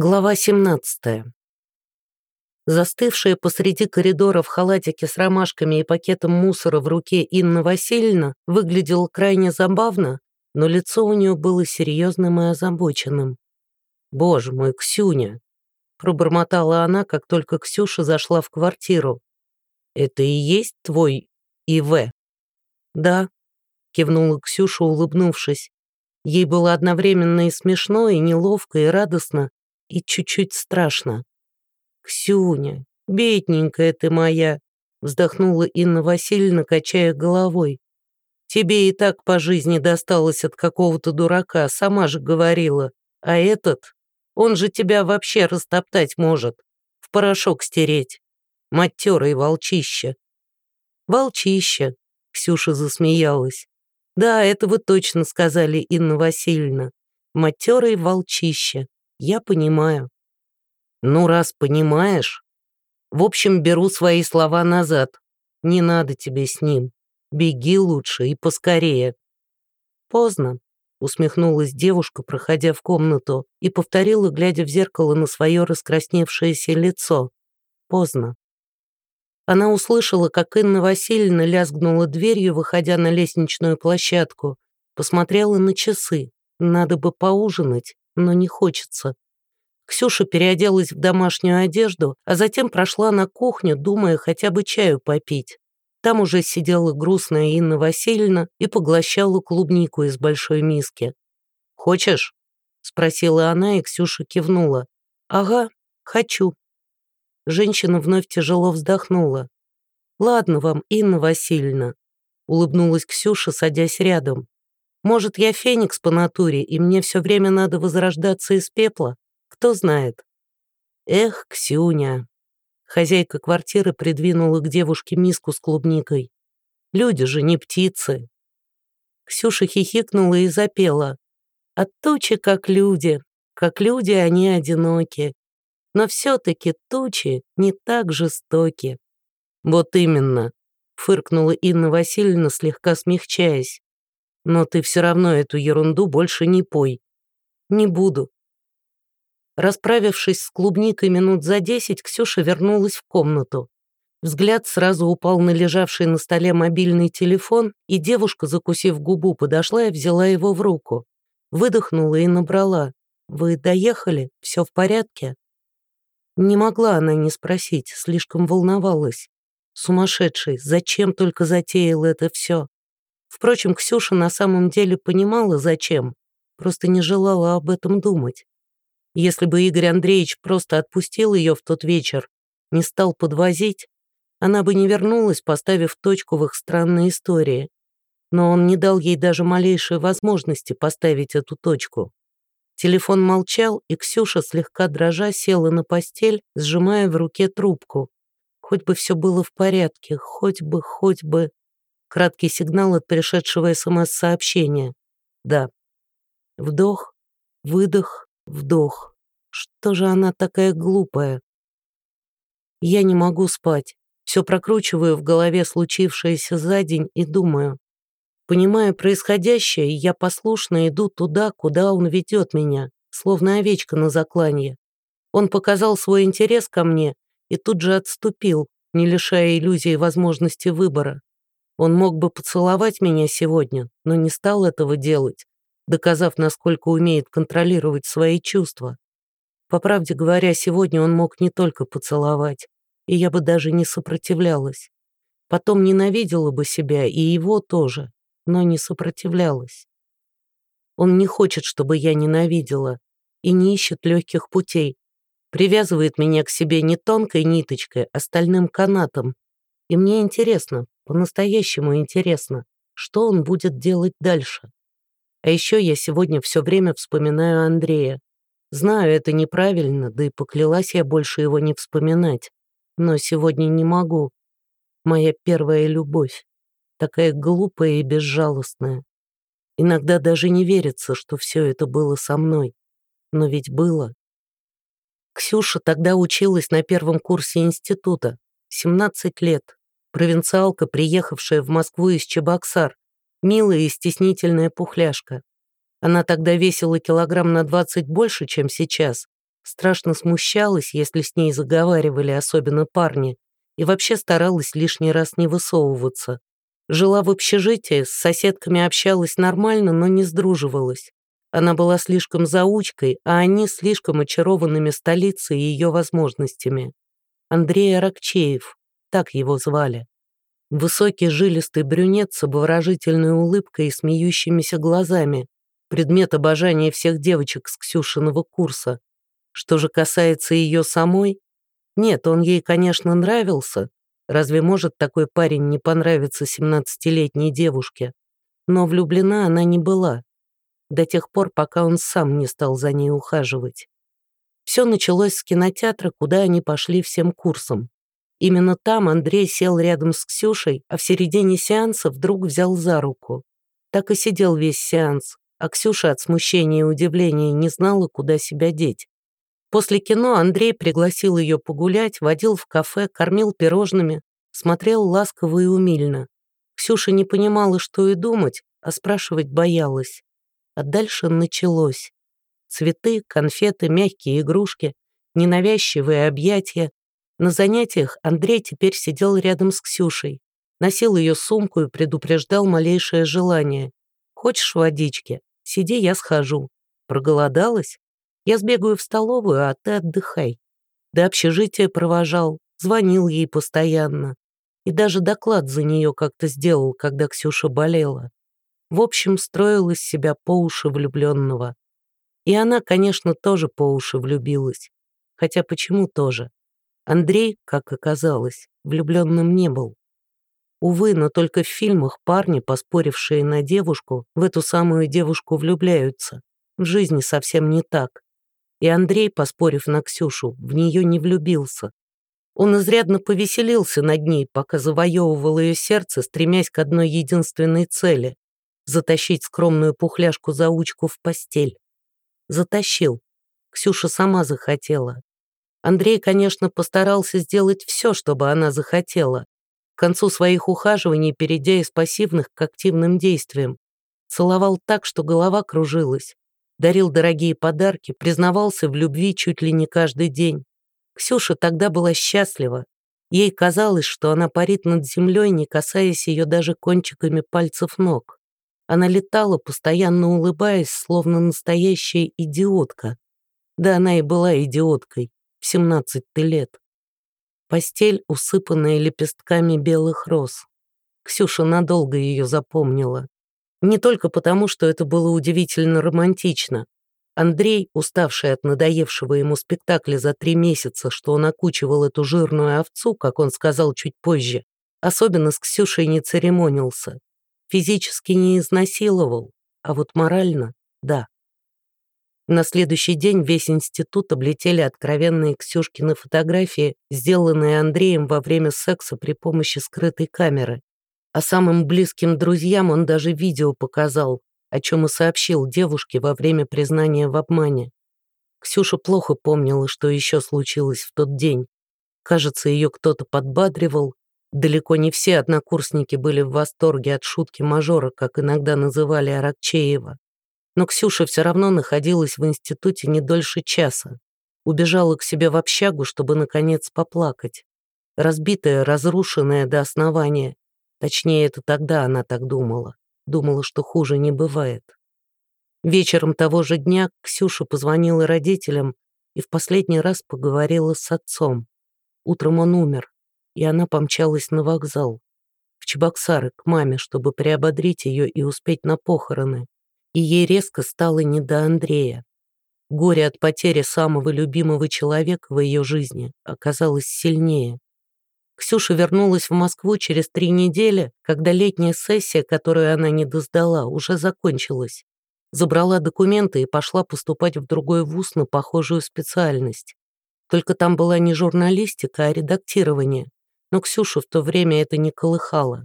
Глава 17. Застывшая посреди коридора в халатике с ромашками и пакетом мусора в руке Инна Васильевна выглядела крайне забавно, но лицо у нее было серьезным и озабоченным. «Боже мой, Ксюня!» — пробормотала она, как только Ксюша зашла в квартиру. «Это и есть твой ИВ?» «Да», — кивнула Ксюша, улыбнувшись. Ей было одновременно и смешно, и неловко, и радостно, и чуть-чуть страшно. «Ксюня, бедненькая ты моя!» вздохнула Инна Васильевна, качая головой. «Тебе и так по жизни досталось от какого-то дурака, сама же говорила. А этот, он же тебя вообще растоптать может, в порошок стереть. Матерый волчище». «Волчище», — Ксюша засмеялась. «Да, это вы точно сказали, Инна Васильевна. Матерый волчище. Я понимаю. Ну, раз понимаешь... В общем, беру свои слова назад. Не надо тебе с ним. Беги лучше и поскорее. Поздно, усмехнулась девушка, проходя в комнату, и повторила, глядя в зеркало на свое раскрасневшееся лицо. Поздно. Она услышала, как Инна Васильевна лязгнула дверью, выходя на лестничную площадку. Посмотрела на часы. Надо бы поужинать но не хочется. Ксюша переоделась в домашнюю одежду, а затем прошла на кухню, думая хотя бы чаю попить. Там уже сидела грустная Инна Васильевна и поглощала клубнику из большой миски. «Хочешь?» — спросила она, и Ксюша кивнула. «Ага, хочу». Женщина вновь тяжело вздохнула. «Ладно вам, Инна Васильевна», — улыбнулась Ксюша, садясь рядом. Может, я феникс по натуре, и мне все время надо возрождаться из пепла? Кто знает? Эх, Ксюня. Хозяйка квартиры придвинула к девушке миску с клубникой. Люди же не птицы. Ксюша хихикнула и запела. От тучи, как люди, как люди они одиноки. Но все-таки тучи не так жестоки. Вот именно, фыркнула Инна Васильевна, слегка смягчаясь но ты все равно эту ерунду больше не пой. Не буду. Расправившись с клубникой минут за десять, Ксюша вернулась в комнату. Взгляд сразу упал на лежавший на столе мобильный телефон, и девушка, закусив губу, подошла и взяла его в руку. Выдохнула и набрала. «Вы доехали? Все в порядке?» Не могла она не спросить, слишком волновалась. Сумасшедший, зачем только затеял это все? Впрочем, Ксюша на самом деле понимала, зачем, просто не желала об этом думать. Если бы Игорь Андреевич просто отпустил ее в тот вечер, не стал подвозить, она бы не вернулась, поставив точку в их странной истории. Но он не дал ей даже малейшей возможности поставить эту точку. Телефон молчал, и Ксюша, слегка дрожа, села на постель, сжимая в руке трубку. Хоть бы все было в порядке, хоть бы, хоть бы... Краткий сигнал от пришедшего СМС-сообщения. Да. Вдох, выдох, вдох. Что же она такая глупая? Я не могу спать. Все прокручиваю в голове случившееся за день и думаю. Понимая происходящее, я послушно иду туда, куда он ведет меня, словно овечка на закланье. Он показал свой интерес ко мне и тут же отступил, не лишая иллюзии возможности выбора. Он мог бы поцеловать меня сегодня, но не стал этого делать, доказав, насколько умеет контролировать свои чувства. По правде говоря, сегодня он мог не только поцеловать, и я бы даже не сопротивлялась. Потом ненавидела бы себя и его тоже, но не сопротивлялась. Он не хочет, чтобы я ненавидела, и не ищет легких путей. Привязывает меня к себе не тонкой ниточкой, а стальным канатом. И мне интересно, по-настоящему интересно, что он будет делать дальше. А еще я сегодня все время вспоминаю Андрея. Знаю, это неправильно, да и поклялась я больше его не вспоминать. Но сегодня не могу. Моя первая любовь. Такая глупая и безжалостная. Иногда даже не верится, что все это было со мной. Но ведь было. Ксюша тогда училась на первом курсе института. 17 лет провинциалка, приехавшая в Москву из Чебоксар, милая и стеснительная пухляшка. Она тогда весила килограмм на 20 больше, чем сейчас, страшно смущалась, если с ней заговаривали, особенно парни, и вообще старалась лишний раз не высовываться. Жила в общежитии, с соседками общалась нормально, но не сдруживалась. Она была слишком заучкой, а они слишком очарованными столицей и ее возможностями. Андрей Аракчеев, так его звали. Высокий жилистый брюнет с обворожительной улыбкой и смеющимися глазами, предмет обожания всех девочек с Ксюшиного курса. Что же касается ее самой, нет, он ей, конечно, нравился. Разве может такой парень не понравиться 17-летней девушке? Но влюблена она не была. До тех пор, пока он сам не стал за ней ухаживать. Все началось с кинотеатра, куда они пошли всем курсом. Именно там Андрей сел рядом с Ксюшей, а в середине сеанса вдруг взял за руку. Так и сидел весь сеанс, а Ксюша от смущения и удивления не знала, куда себя деть. После кино Андрей пригласил ее погулять, водил в кафе, кормил пирожными, смотрел ласково и умильно. Ксюша не понимала, что и думать, а спрашивать боялась. А дальше началось. Цветы, конфеты, мягкие игрушки, ненавязчивые объятия, на занятиях Андрей теперь сидел рядом с Ксюшей, носил ее сумку и предупреждал малейшее желание. «Хочешь водички? Сиди, я схожу. Проголодалась? Я сбегаю в столовую, а ты отдыхай». До общежития провожал, звонил ей постоянно. И даже доклад за нее как-то сделал, когда Ксюша болела. В общем, строил из себя по уши влюбленного. И она, конечно, тоже по уши влюбилась. Хотя почему тоже? Андрей, как оказалось, влюбленным не был. Увы, но только в фильмах парни, поспорившие на девушку, в эту самую девушку влюбляются. В жизни совсем не так. И Андрей, поспорив на Ксюшу, в нее не влюбился. Он изрядно повеселился над ней, пока завоевывал ее сердце, стремясь к одной единственной цели — затащить скромную пухляшку-заучку в постель. Затащил. Ксюша сама захотела. Андрей, конечно, постарался сделать все, чтобы она захотела. К концу своих ухаживаний, перейдя из пассивных к активным действиям, целовал так, что голова кружилась, дарил дорогие подарки, признавался в любви чуть ли не каждый день. Ксюша тогда была счастлива. Ей казалось, что она парит над землей, не касаясь ее даже кончиками пальцев ног. Она летала, постоянно улыбаясь, словно настоящая идиотка. Да она и была идиоткой в 17 лет. Постель, усыпанная лепестками белых роз. Ксюша надолго ее запомнила. Не только потому, что это было удивительно романтично. Андрей, уставший от надоевшего ему спектакля за три месяца, что он окучивал эту жирную овцу, как он сказал чуть позже, особенно с Ксюшей не церемонился. Физически не изнасиловал, а вот морально — да. На следующий день весь институт облетели откровенные Ксюшкины фотографии, сделанные Андреем во время секса при помощи скрытой камеры. А самым близким друзьям он даже видео показал, о чем и сообщил девушке во время признания в обмане. Ксюша плохо помнила, что еще случилось в тот день. Кажется, ее кто-то подбадривал. Далеко не все однокурсники были в восторге от шутки мажора, как иногда называли Аракчеева. Но Ксюша все равно находилась в институте не дольше часа. Убежала к себе в общагу, чтобы, наконец, поплакать. Разбитая, разрушенная до основания. Точнее, это тогда она так думала. Думала, что хуже не бывает. Вечером того же дня Ксюша позвонила родителям и в последний раз поговорила с отцом. Утром он умер, и она помчалась на вокзал. В Чебоксары к маме, чтобы приободрить ее и успеть на похороны и ей резко стало не до Андрея. Горе от потери самого любимого человека в ее жизни оказалось сильнее. Ксюша вернулась в Москву через три недели, когда летняя сессия, которую она не доздала, уже закончилась. Забрала документы и пошла поступать в другой вуз на похожую специальность. Только там была не журналистика, а редактирование. Но Ксюшу в то время это не колыхало.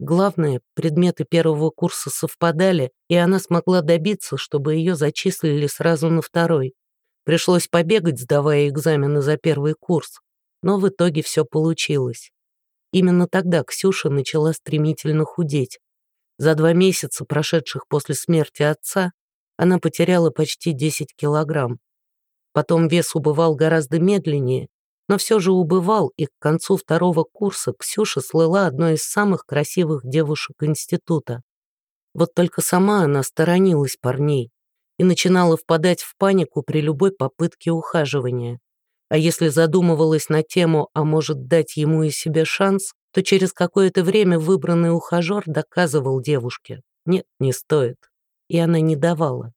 Главное, предметы первого курса совпадали, и она смогла добиться, чтобы ее зачислили сразу на второй. Пришлось побегать, сдавая экзамены за первый курс, но в итоге все получилось. Именно тогда Ксюша начала стремительно худеть. За два месяца, прошедших после смерти отца, она потеряла почти 10 килограмм. Потом вес убывал гораздо медленнее, но все же убывал, и к концу второго курса Ксюша слыла одной из самых красивых девушек института. Вот только сама она сторонилась парней и начинала впадать в панику при любой попытке ухаживания. А если задумывалась на тему «а может дать ему и себе шанс», то через какое-то время выбранный ухажер доказывал девушке «нет, не стоит», и она не давала.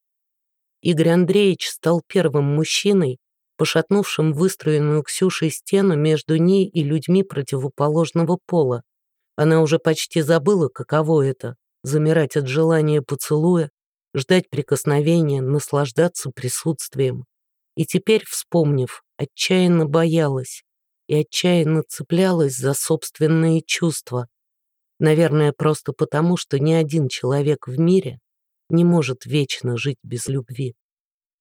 Игорь Андреевич стал первым мужчиной, пошатнувшим выстроенную Ксюшей стену между ней и людьми противоположного пола. Она уже почти забыла, каково это — замирать от желания поцелуя, ждать прикосновения, наслаждаться присутствием. И теперь, вспомнив, отчаянно боялась и отчаянно цеплялась за собственные чувства. Наверное, просто потому, что ни один человек в мире не может вечно жить без любви.